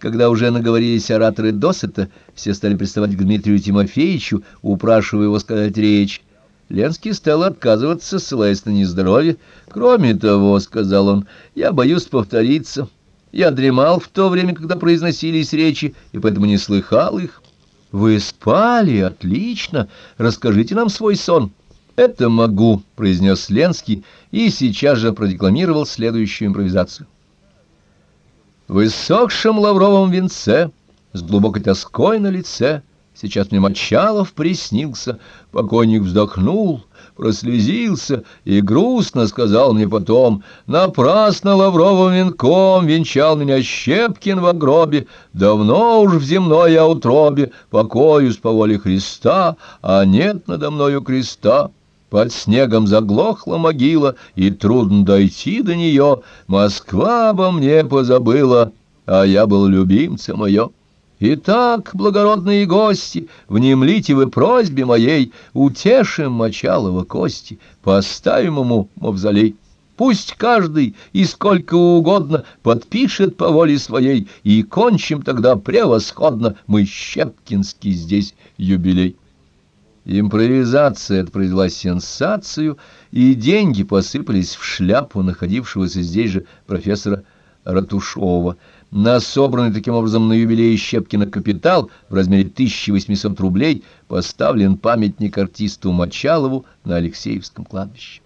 Когда уже наговорились ораторы досыта, все стали приставать к Дмитрию Тимофеевичу, упрашивая его сказать речь. Ленский стал отказываться, ссылаясь на нездоровье. «Кроме того, — сказал он, — я боюсь повториться. Я дремал в то время, когда произносились речи, и поэтому не слыхал их. Вы спали? Отлично! Расскажите нам свой сон». «Это могу», — произнес Ленский, и сейчас же продекламировал следующую импровизацию. В иссохшем лавровом венце, с глубокой тоской на лице, Сейчас мне Мочалов приснился, покойник вздохнул, прослезился и грустно сказал мне потом, «Напрасно лавровым венком венчал меня Щепкин в гробе, давно уж в земной я утробе покоюсь по воле Христа, а нет надо мною креста». Под снегом заглохла могила, и трудно дойти до нее. Москва обо мне позабыла, а я был любимцем ее. Итак, благородные гости, внемлите вы просьбе моей, утешим Мочалова кости, поставим ему мавзолей. Пусть каждый и сколько угодно подпишет по воле своей, и кончим тогда превосходно мы Щепкинский здесь юбилей. Импровизация произвела сенсацию, и деньги посыпались в шляпу находившегося здесь же профессора Ратушова. На собранный таким образом на юбилей Щепкина капитал в размере 1800 рублей поставлен памятник артисту Мочалову на Алексеевском кладбище.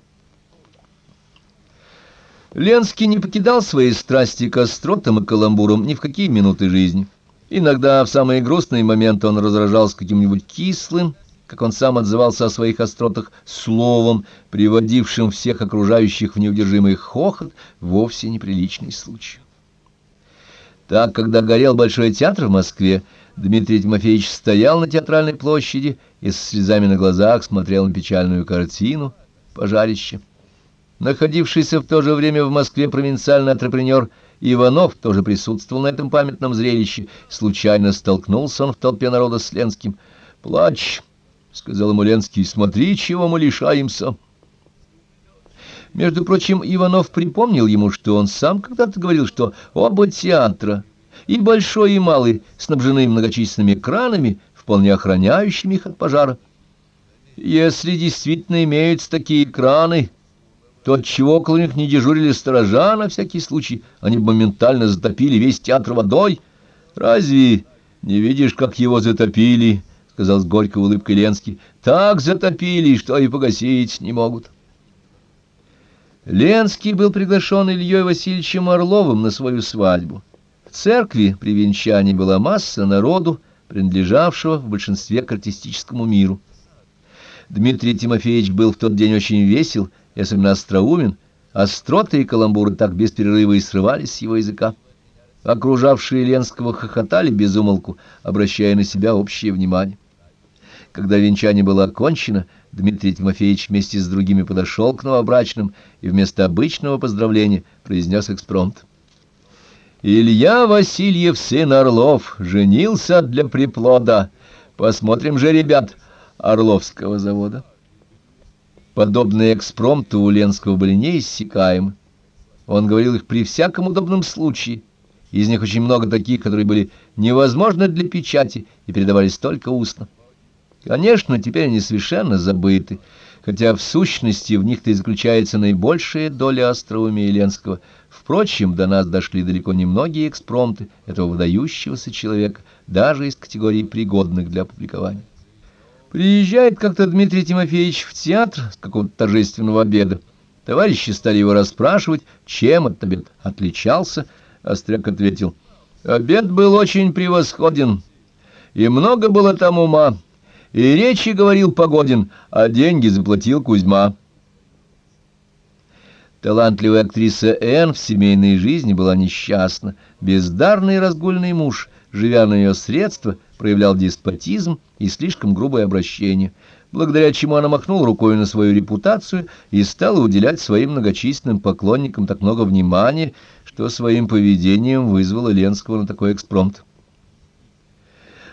Ленский не покидал своей страсти к остротам и каламбурам ни в какие минуты жизни. Иногда в самые грустные моменты он разражался каким-нибудь кислым, как он сам отзывался о своих остротах, словом, приводившим всех окружающих в неудержимый хохот, вовсе неприличный случай. Так, когда горел Большой театр в Москве, Дмитрий Тимофеевич стоял на театральной площади и с слезами на глазах смотрел на печальную картину «Пожарище». Находившийся в то же время в Москве провинциальный антрепренер Иванов тоже присутствовал на этом памятном зрелище. Случайно столкнулся он в толпе народа с Ленским. «Плачь!» — сказал ему Ленский, — смотри, чего мы лишаемся. Между прочим, Иванов припомнил ему, что он сам когда-то говорил, что оба театра, и большой, и малый, снабжены многочисленными кранами, вполне охраняющими их от пожара. Если действительно имеются такие краны, то отчего около них не дежурили сторожа на всякий случай, они моментально затопили весь театр водой? Разве не видишь, как его затопили?» — сказал с горькой улыбкой Ленский. — Так затопили, что и погасить не могут. Ленский был приглашен Ильей Васильевичем Орловым на свою свадьбу. В церкви при венчании была масса народу, принадлежавшего в большинстве к артистическому миру. Дмитрий Тимофеевич был в тот день очень весел и особенно остроумен, остроты и каламбуры так без перерыва и срывались с его языка. Окружавшие Ленского хохотали без умолку, обращая на себя общее внимание. Когда венчание было окончено, Дмитрий Тимофеевич вместе с другими подошел к новобрачным и вместо обычного поздравления произнес экспромт. «Илья Васильев, сын Орлов, женился для приплода. Посмотрим же, ребят, Орловского завода». Подобные экспромты у Ленского были неиссякаемы. Он говорил их при всяком удобном случае. Из них очень много таких, которые были невозможны для печати и передавались только устно. Конечно, теперь они совершенно забыты, хотя в сущности в них-то и заключается наибольшая доля остроумия Ленского. Впрочем, до нас дошли далеко не многие экспромты этого выдающегося человека, даже из категории пригодных для публикования. Приезжает как-то Дмитрий Тимофеевич в театр с какого-то торжественного обеда. Товарищи стали его расспрашивать, чем этот обед отличался. Остряк ответил, «Обед был очень превосходен, и много было там ума». И речи говорил Погодин, а деньги заплатил Кузьма. Талантливая актриса Энн в семейной жизни была несчастна. Бездарный разгульный муж, живя на ее средства, проявлял деспотизм и слишком грубое обращение, благодаря чему она махнула рукой на свою репутацию и стала уделять своим многочисленным поклонникам так много внимания, что своим поведением вызвала Ленского на такой экспромт.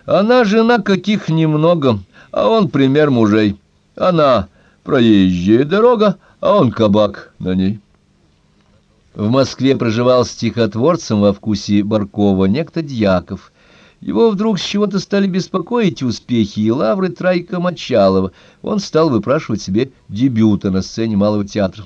Она жена каких немного, а он пример мужей. Она проезжая дорога, а он кабак на ней. В Москве проживал стихотворцем во вкусе Баркова некто Дьяков. Его вдруг с чего-то стали беспокоить успехи и лавры Трайка Мочалова. Он стал выпрашивать себе дебюта на сцене Малого театра.